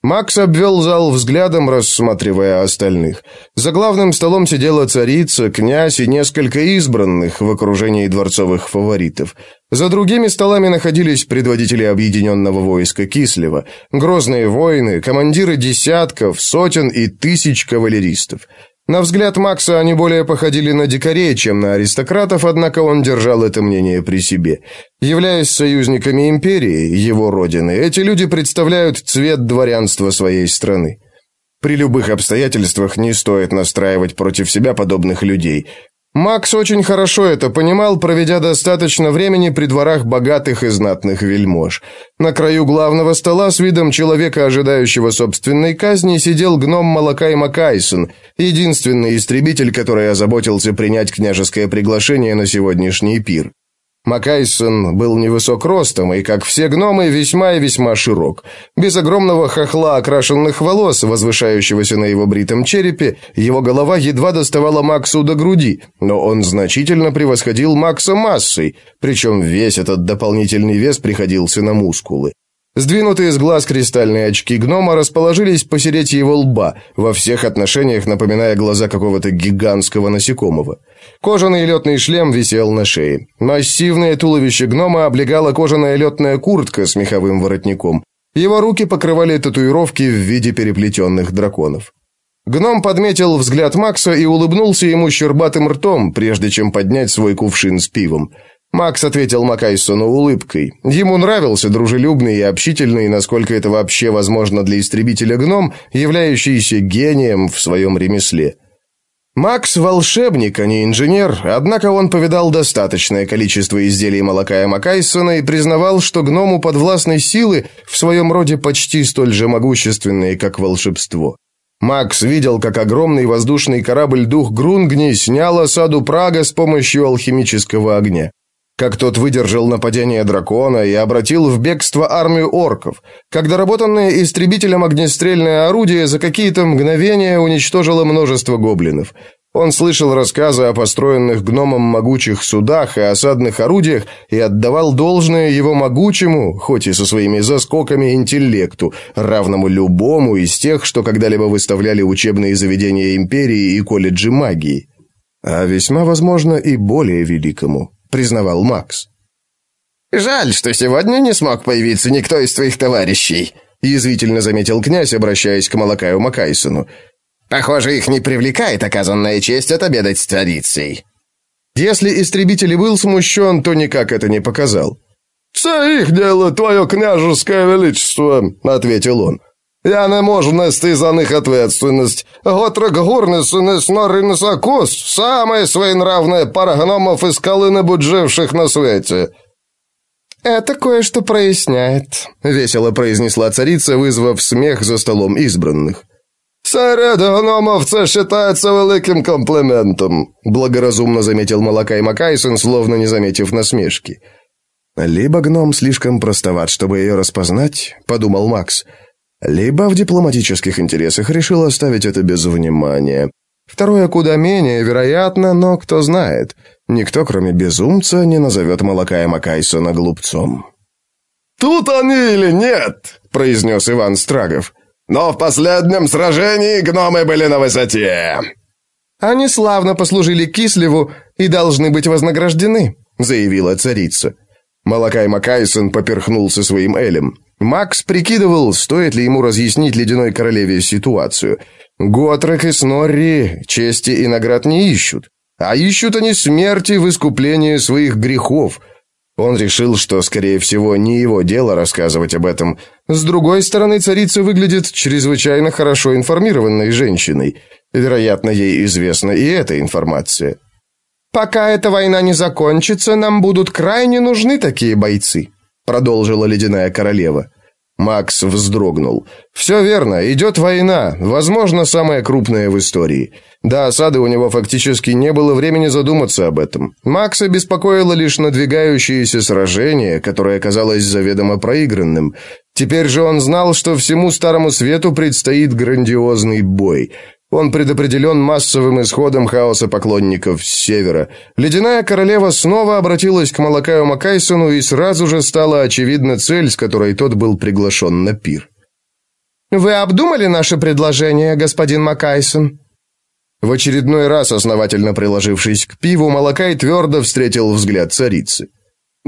Макс обвел зал взглядом, рассматривая остальных. За главным столом сидела царица, князь и несколько избранных в окружении дворцовых фаворитов. За другими столами находились предводители объединенного войска Кислева, грозные воины, командиры десятков, сотен и тысяч кавалеристов. На взгляд Макса они более походили на дикарей, чем на аристократов, однако он держал это мнение при себе. Являясь союзниками империи, его родины, эти люди представляют цвет дворянства своей страны. При любых обстоятельствах не стоит настраивать против себя подобных людей. Макс очень хорошо это понимал, проведя достаточно времени при дворах богатых и знатных вельмож. На краю главного стола с видом человека, ожидающего собственной казни, сидел гном Малакай Макайсон, единственный истребитель, который озаботился принять княжеское приглашение на сегодняшний пир. Макайсон был невысок ростом и, как все гномы, весьма и весьма широк. Без огромного хохла окрашенных волос, возвышающегося на его бритом черепе, его голова едва доставала Максу до груди, но он значительно превосходил Макса массой, причем весь этот дополнительный вес приходился на мускулы. Сдвинутые с глаз кристальные очки гнома расположились посередине его лба, во всех отношениях напоминая глаза какого-то гигантского насекомого. Кожаный летный шлем висел на шее. Массивное туловище гнома облегала кожаная летная куртка с меховым воротником. Его руки покрывали татуировки в виде переплетенных драконов. Гном подметил взгляд Макса и улыбнулся ему щербатым ртом, прежде чем поднять свой кувшин с пивом. Макс ответил Макайсону улыбкой. Ему нравился дружелюбный и общительный, насколько это вообще возможно для истребителя гном, являющийся гением в своем ремесле. Макс – волшебник, а не инженер, однако он повидал достаточное количество изделий Малакая Макайсона и признавал, что гному подвластной силы в своем роде почти столь же могущественные, как волшебство. Макс видел, как огромный воздушный корабль «Дух Грунгни» снял осаду Прага с помощью алхимического огня как тот выдержал нападение дракона и обратил в бегство армию орков, как доработанное истребителем огнестрельное орудие за какие-то мгновения уничтожило множество гоблинов. Он слышал рассказы о построенных гномом могучих судах и осадных орудиях и отдавал должное его могучему, хоть и со своими заскоками, интеллекту, равному любому из тех, что когда-либо выставляли учебные заведения империи и колледжи магии. А весьма возможно и более великому признавал Макс. «Жаль, что сегодня не смог появиться никто из твоих товарищей», язвительно заметил князь, обращаясь к Малакаю Макайсону. «Похоже, их не привлекает оказанная честь отобедать с царицей». Если истребитель был смущен, то никак это не показал. «Це их дело, твое княжеское величество», — ответил он. «Я не можу нести за них ответственность. Готрик Гурнес и Снорри Сакус — самые своенравные пара гномов из коли-нибудь живших на свете». «Это кое-что проясняет», — весело произнесла царица, вызвав смех за столом избранных. «Серед гномов це считается великим комплиментом», — благоразумно заметил Малакай Макайсон, словно не заметив насмешки. «Либо гном слишком простоват, чтобы ее распознать», — подумал Макс, «либо в дипломатических интересах решил оставить это без внимания. Второе куда менее вероятно, но кто знает. Никто, кроме безумца, не назовет Малакая Макайсона глупцом». «Тут они или нет?» — произнес Иван Страгов. «Но в последнем сражении гномы были на высоте». «Они славно послужили Кислеву и должны быть вознаграждены», — заявила царица. Малакай Макайсон поперхнулся своим элем. Макс прикидывал, стоит ли ему разъяснить ледяной королеве ситуацию. Готрек и Снорри чести и наград не ищут, а ищут они смерти в искуплении своих грехов. Он решил, что, скорее всего, не его дело рассказывать об этом. С другой стороны, царица выглядит чрезвычайно хорошо информированной женщиной. Вероятно, ей известна и эта информация. «Пока эта война не закончится, нам будут крайне нужны такие бойцы», продолжила ледяная королева. Макс вздрогнул. «Все верно, идет война, возможно, самая крупная в истории. До осады у него фактически не было времени задуматься об этом. Макса беспокоило лишь надвигающееся сражение, которое казалось заведомо проигранным. Теперь же он знал, что всему Старому Свету предстоит грандиозный бой. Он предопределен массовым исходом хаоса поклонников с севера. Ледяная королева снова обратилась к Малакаю Макайсону, и сразу же стала очевидна цель, с которой тот был приглашен на пир. «Вы обдумали наше предложение, господин Макайсон?» В очередной раз, основательно приложившись к пиву, Малакай твердо встретил взгляд царицы.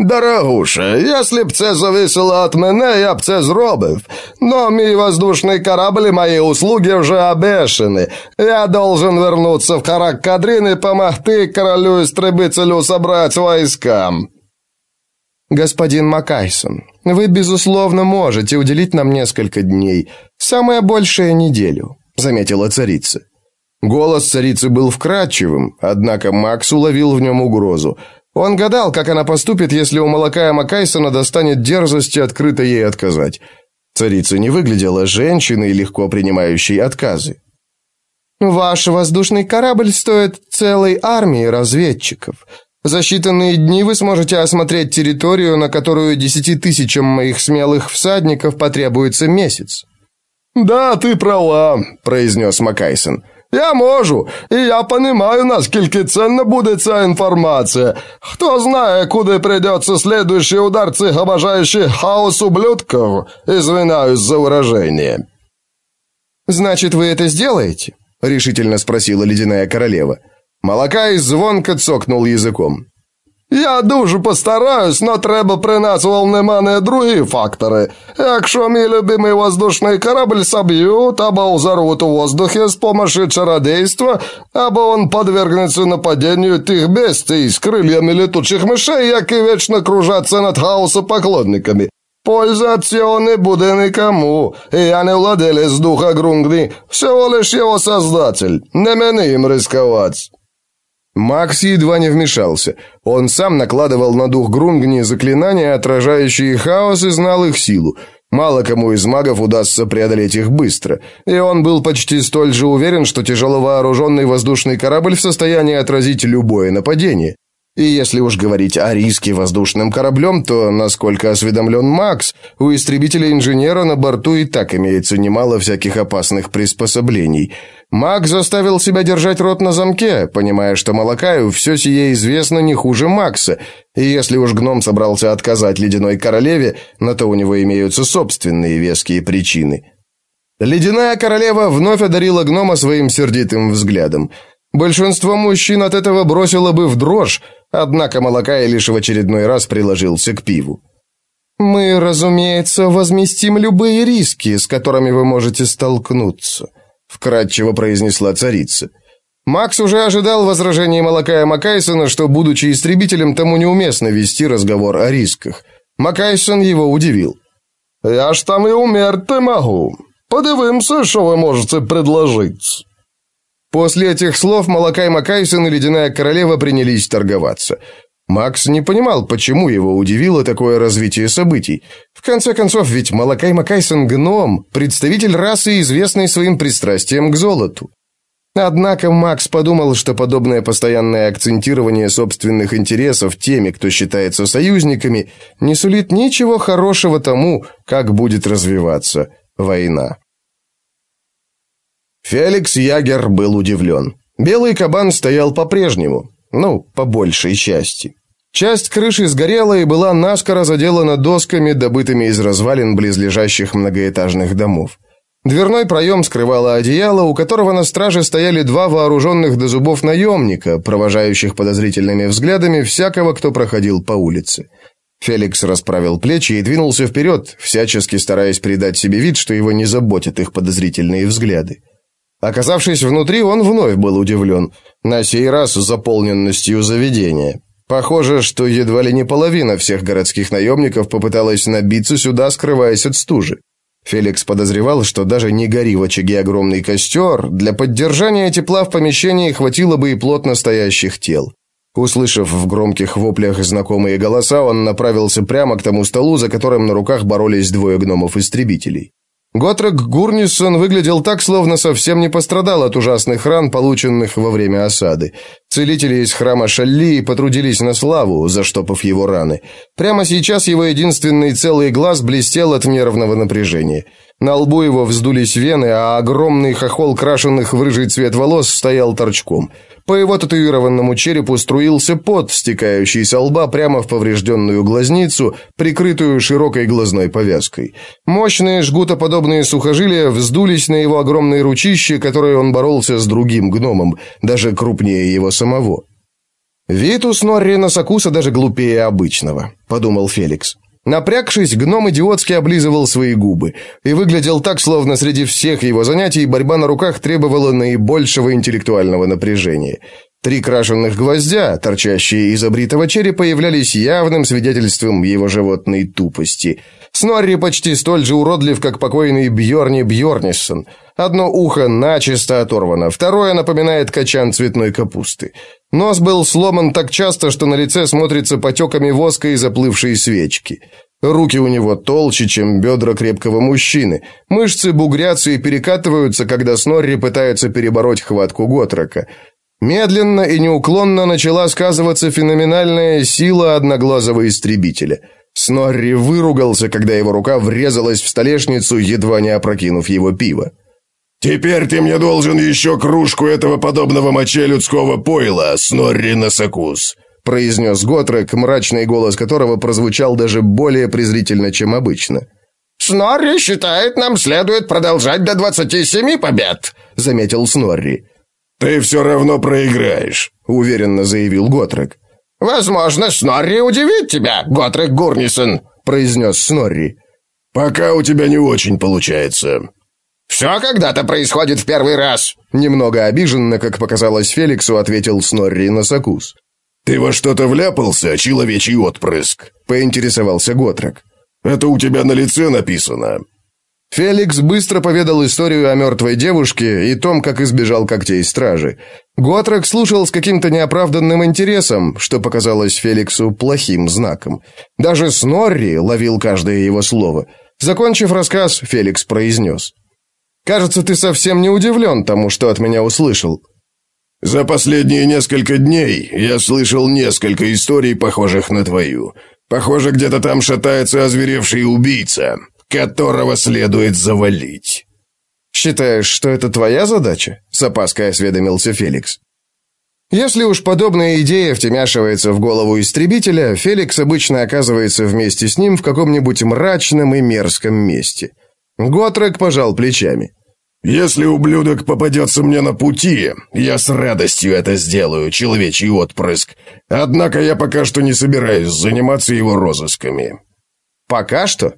Дорогуша, если б це зависело від мене, я б це зробив. Но мій воздушний корабль и мои услуги уже обешены. Я должен вернуться в Карак-Кадрин и помогти королю-истребителю собрать войскам. Господин Макайсон, вы, безусловно, можете уделить нам несколько дней, самое большее неделю, заметила царица. Голос царицы был вкрадчивым, однако Макс уловил в нем угрозу. Он гадал, как она поступит, если у Малакая Макайсона достанет дерзости открыто ей отказать. Царица не выглядела женщиной, легко принимающей отказы. «Ваш воздушный корабль стоит целой армии разведчиков. За считанные дни вы сможете осмотреть территорию, на которую десяти тысячам моих смелых всадников потребуется месяц». «Да, ты права», — произнес Макайсон. Я можу, і я понимаю, наскільки ценна буде ця інформація. Хто знає, куди придется следующий удар цих обожающих хаос ублюдков? Извиняюсь за выражение. Значит, вы это сделаете? решительно спросила ледяная королева. Малакай звонко цокнул языком. Я дуже постараюсь, но треба при нас волнемане другі фактори. Якщо мій любимий воздушний корабль соб'ють, або взорвут у воздухе з помощью чародейства, або он подвергнется нападению тих бестий з крильями летучих мишей, які вечно кружаться над хаосопоклонниками. Пользы от всего не буде никому, и я не владелец духа Грунгни, всего лишь его создатель. Не мені им рисковать. Макс едва не вмешался. Он сам накладывал на дух Грунгни заклинания, отражающие хаос, и знал их силу. Мало кому из магов удастся преодолеть их быстро. И он был почти столь же уверен, что тяжеловооруженный воздушный корабль в состоянии отразить любое нападение. И если уж говорить о риске воздушным кораблем, то, насколько осведомлен Макс, у истребителя-инженера на борту и так имеется немало всяких опасных приспособлений. Макс заставил себя держать рот на замке, понимая, что Малакаю все сие известно не хуже Макса, и если уж гном собрался отказать ледяной королеве, на то у него имеются собственные веские причины. Ледяная королева вновь одарила гнома своим сердитым взглядом – Большинство мужчин от этого бросило бы в дрожь, однако Малакай лишь в очередной раз приложился к пиву. «Мы, разумеется, возместим любые риски, с которыми вы можете столкнуться», вкратчиво произнесла царица. Макс уже ожидал возражений Малакая Макайсона, что, будучи истребителем, тому неуместно вести разговор о рисках. Макайсон его удивил. «Я ж там і умерти могу. Подивимся, что вы можете предложить». После этих слов Малакай Макайсон и Ледяная Королева принялись торговаться. Макс не понимал, почему его удивило такое развитие событий. В конце концов, ведь Малакай Макайсон – гном, представитель расы, известный своим пристрастием к золоту. Однако Макс подумал, что подобное постоянное акцентирование собственных интересов теми, кто считается союзниками, не сулит ничего хорошего тому, как будет развиваться война. Феликс Ягер был удивлен. Белый кабан стоял по-прежнему, ну, по большей части. Часть крыши сгорела и была наскоро заделана досками, добытыми из развалин близлежащих многоэтажных домов. Дверной проем скрывало одеяло, у которого на страже стояли два вооруженных до зубов наемника, провожающих подозрительными взглядами всякого, кто проходил по улице. Феликс расправил плечи и двинулся вперед, всячески стараясь придать себе вид, что его не заботят их подозрительные взгляды. Оказавшись внутри, он вновь был удивлен, на сей раз заполненностью заведения. Похоже, что едва ли не половина всех городских наемников попыталась набиться сюда, скрываясь от стужи. Феликс подозревал, что даже не гори в очаге огромный костер, для поддержания тепла в помещении хватило бы и плотно стоящих тел. Услышав в громких воплях знакомые голоса, он направился прямо к тому столу, за которым на руках боролись двое гномов-истребителей. Готрек Гурнисон выглядел так, словно совсем не пострадал от ужасных ран, полученных во время осады. Целители из храма Шалли потрудились на славу, заштопав его раны. Прямо сейчас его единственный целый глаз блестел от нервного напряжения. На лбу его вздулись вены, а огромный хохол крашенных в рыжий цвет волос стоял торчком. По его татуированному черепу струился пот, стекающий со лба прямо в поврежденную глазницу, прикрытую широкой глазной повязкой. Мощные жгутоподобные сухожилия вздулись на его огромные ручище, которое он боролся с другим гномом, даже крупнее его самого. «Вид у Снорри Носокуса даже глупее обычного», — подумал Феликс. Напрягшись, гном идиотски облизывал свои губы и выглядел так, словно среди всех его занятий борьба на руках требовала наибольшего интеллектуального напряжения. Три крашенных гвоздя, торчащие из обритого черепа, являлись явным свидетельством его животной тупости. Снорри почти столь же уродлив, как покойный Бьорни Бьорниссон. Одно ухо начисто оторвано, второе напоминает качан цветной капусты. Нос был сломан так часто, что на лице смотрится потеками воска и заплывшие свечки. Руки у него толще, чем бедра крепкого мужчины. Мышцы бугрятся и перекатываются, когда Снорри пытается перебороть хватку Готрока. Медленно и неуклонно начала сказываться феноменальная сила одноглазого истребителя. Снорри выругался, когда его рука врезалась в столешницу, едва не опрокинув его пиво. «Теперь ты мне должен еще кружку этого подобного моче людского пойла, Снорри Носокус», произнес Готрек, мрачный голос которого прозвучал даже более презрительно, чем обычно. «Снорри считает, нам следует продолжать до двадцати семи побед», заметил Снорри. «Ты все равно проиграешь», уверенно заявил Готрек. «Возможно, Снорри удивит тебя, Готрек Гурнисон», произнес Снорри. «Пока у тебя не очень получается», «Все когда-то происходит в первый раз!» Немного обиженно, как показалось Феликсу, ответил Снорри Носокус. «Ты во что-то вляпался, человечий отпрыск?» — поинтересовался Готрек. «Это у тебя на лице написано». Феликс быстро поведал историю о мертвой девушке и том, как избежал когтей стражи. Готрек слушал с каким-то неоправданным интересом, что показалось Феликсу плохим знаком. Даже Снорри ловил каждое его слово. Закончив рассказ, Феликс произнес. Кажется, ты совсем не удивлен тому, что от меня услышал». «За последние несколько дней я слышал несколько историй, похожих на твою. Похоже, где-то там шатается озверевший убийца, которого следует завалить». «Считаешь, что это твоя задача?» — с опаской осведомился Феликс. Если уж подобная идея втемяшивается в голову истребителя, Феликс обычно оказывается вместе с ним в каком-нибудь мрачном и мерзком месте. Готрек пожал плечами. «Если ублюдок попадется мне на пути, я с радостью это сделаю, человечий отпрыск. Однако я пока что не собираюсь заниматься его розысками». «Пока что?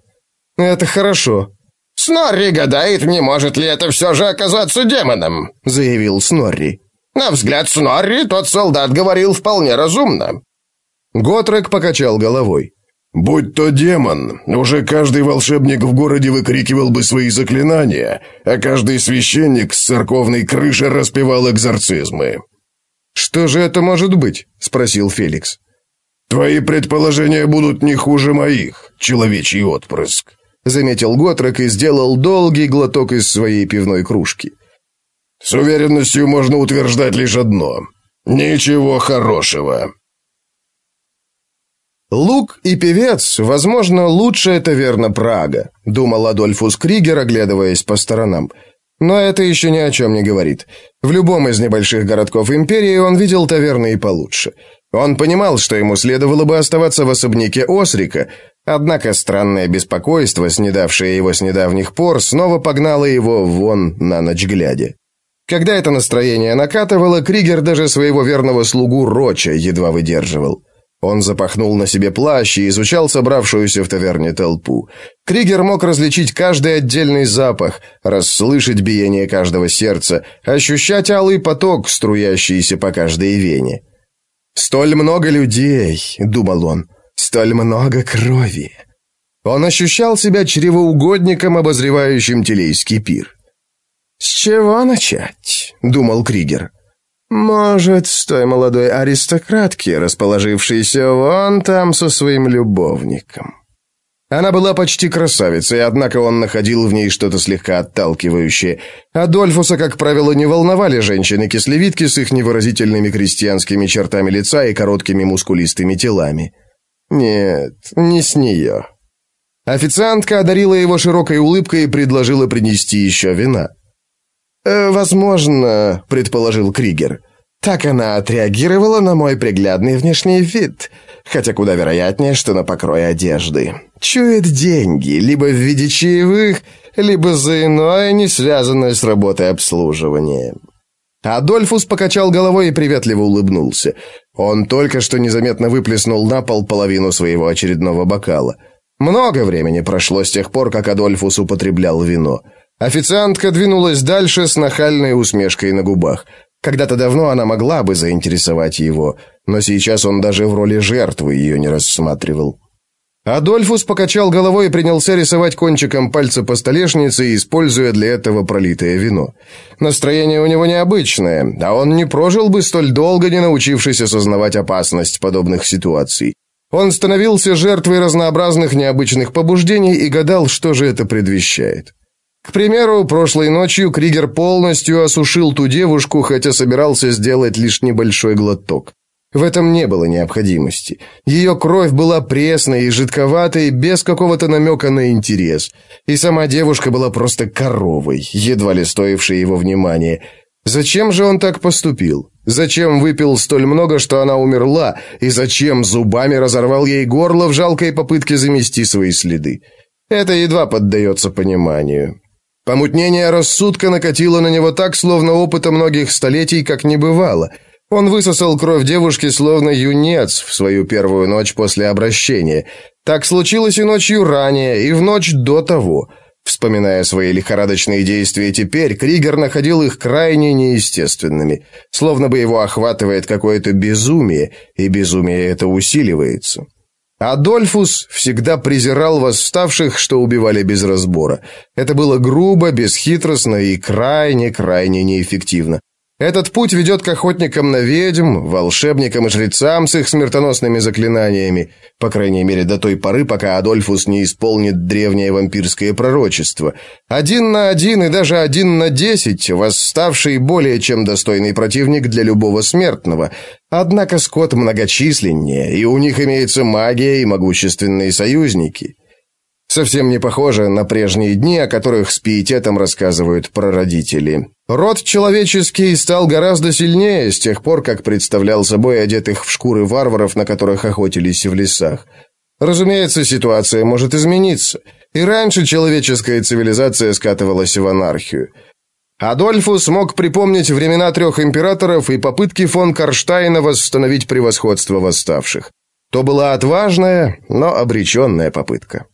Это хорошо». «Снорри гадает, не может ли это все же оказаться демоном», заявил Снорри. На взгляд Снорри, тот солдат говорил вполне разумно». Готрек покачал головой. «Будь то демон, уже каждый волшебник в городе выкрикивал бы свои заклинания, а каждый священник с церковной крыши распевал экзорцизмы». «Что же это может быть?» — спросил Феликс. «Твои предположения будут не хуже моих, человечий отпрыск», — заметил Готрек и сделал долгий глоток из своей пивной кружки. «С уверенностью можно утверждать лишь одно. Ничего хорошего». «Лук и певец, возможно, лучше это верно Прага», — думал Адольфус Кригер, оглядываясь по сторонам. Но это еще ни о чем не говорит. В любом из небольших городков империи он видел таверны и получше. Он понимал, что ему следовало бы оставаться в особняке Осрика, однако странное беспокойство, снедавшее его с недавних пор, снова погнало его вон на ночь глядя. Когда это настроение накатывало, Кригер даже своего верного слугу Роча едва выдерживал. Он запахнул на себе плащ и изучал собравшуюся в таверне толпу. Кригер мог различить каждый отдельный запах, расслышать биение каждого сердца, ощущать алый поток, струящийся по каждой вене. «Столь много людей», — думал он, — «столь много крови». Он ощущал себя чревоугодником, обозревающим телейский пир. «С чего начать?» — думал Кригер. Может, с той молодой аристократки, расположившейся вон там со своим любовником. Она была почти красавицей, однако он находил в ней что-то слегка отталкивающее. Адольфуса, как правило, не волновали женщины-кислевидки с их невыразительными крестьянскими чертами лица и короткими мускулистыми телами. Нет, не с нее. Официантка одарила его широкой улыбкой и предложила принести еще вина. «Э, «Возможно», — предположил Кригер. «Так она отреагировала на мой приглядный внешний вид, хотя куда вероятнее, что на покрой одежды. Чует деньги, либо в виде чаевых, либо за иное, не связанное с работой обслуживания». Адольфус покачал головой и приветливо улыбнулся. Он только что незаметно выплеснул на пол половину своего очередного бокала. Много времени прошло с тех пор, как Адольфус употреблял вино. Официантка двинулась дальше с нахальной усмешкой на губах. Когда-то давно она могла бы заинтересовать его, но сейчас он даже в роли жертвы ее не рассматривал. Адольфус покачал головой и принялся рисовать кончиком пальца по столешнице, используя для этого пролитое вино. Настроение у него необычное, а он не прожил бы столь долго, не научившись осознавать опасность подобных ситуаций. Он становился жертвой разнообразных необычных побуждений и гадал, что же это предвещает. К примеру, прошлой ночью Кригер полностью осушил ту девушку, хотя собирался сделать лишь небольшой глоток. В этом не было необходимости. Ее кровь была пресной и жидковатой, без какого-то намека на интерес. И сама девушка была просто коровой, едва ли стоившей его внимания. Зачем же он так поступил? Зачем выпил столь много, что она умерла? И зачем зубами разорвал ей горло в жалкой попытке замести свои следы? Это едва поддается пониманию. Помутнение рассудка накатило на него так, словно опыта многих столетий как не бывало. Он высосал кровь девушки, словно юнец, в свою первую ночь после обращения. Так случилось и ночью ранее, и в ночь до того. Вспоминая свои лихорадочные действия теперь, Кригер находил их крайне неестественными, словно бы его охватывает какое-то безумие, и безумие это усиливается. Адольфус всегда презирал восставших, что убивали без разбора. Это было грубо, бесхитростно и крайне-крайне неэффективно. Этот путь ведет к охотникам на ведьм, волшебникам и жрецам с их смертоносными заклинаниями, по крайней мере до той поры, пока Адольфус не исполнит древнее вампирское пророчество. Один на один и даже один на десять, восставший более чем достойный противник для любого смертного. Однако скот многочисленнее, и у них имеется магия и могущественные союзники. Совсем не похоже на прежние дни, о которых с пиететом рассказывают прародители. Род человеческий стал гораздо сильнее с тех пор, как представлял собой одетых в шкуры варваров, на которых охотились в лесах. Разумеется, ситуация может измениться. И раньше человеческая цивилизация скатывалась в анархию. Адольфус мог припомнить времена трех императоров и попытки фон Карштайна восстановить превосходство восставших. То была отважная, но обреченная попытка.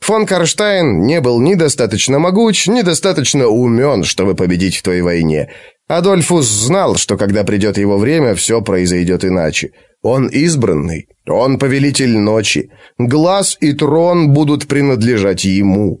Фон Карштайн не был ни достаточно могуч, ни достаточно умен, чтобы победить в той войне. Адольфус знал, что когда придет его время, все произойдет иначе. Он избранный, он повелитель ночи. Глаз и трон будут принадлежать ему.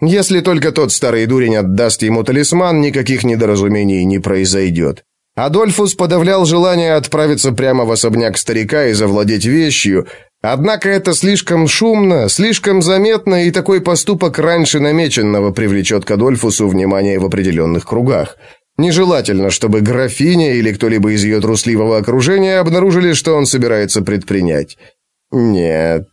Если только тот старый дурень отдаст ему талисман, никаких недоразумений не произойдет. Адольфус подавлял желание отправиться прямо в особняк старика и завладеть вещью, однако это слишком шумно, слишком заметно, и такой поступок раньше намеченного привлечет к Адольфусу внимание в определенных кругах. Нежелательно, чтобы графиня или кто-либо из ее трусливого окружения обнаружили, что он собирается предпринять. Нет,